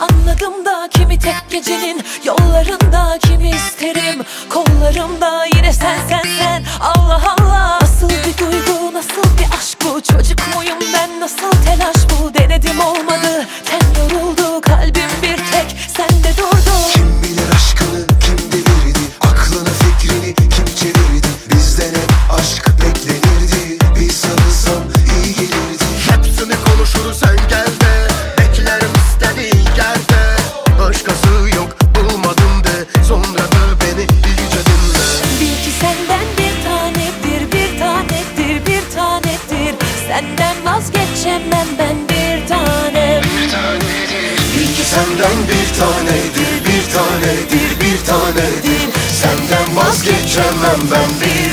Anladım da kimi tek gecenin Yollarında kimi isterim Kollarımda. Yine sen sen sen. Allah Allah Nasıl bir duygu nasıl bir aşk bu? Çocuk muyum ben nasıl telaş bu? Denedim olmadı ten yoruldu Senden vazgeçemem ben bir tanem. Bil ki senden bir tanedir bir tanedir bir tanedir. Senden vazgeçemem ben bir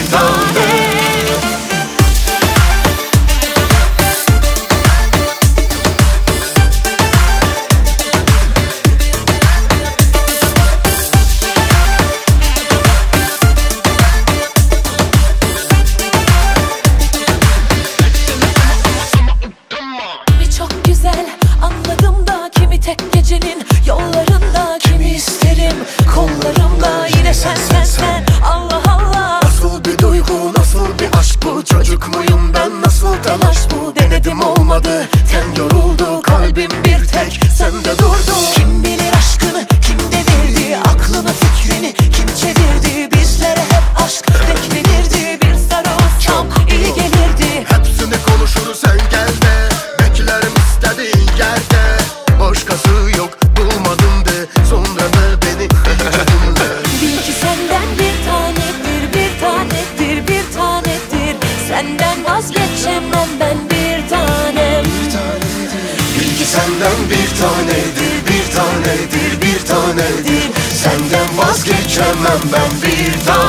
çok güzel anladım da kimi tek gecenin Yollarında kimi isterim kollarımda. Yine sen sen sen Allah Allah. Nasıl bir duygu nasıl bir aşk bu? Çocuk muyum ben nasıl telaş bu Denedim olmadı. Ten yoruldu senden bir tanedir bir tanedir bir tanedir. Senden vazgeçemem ben bir tane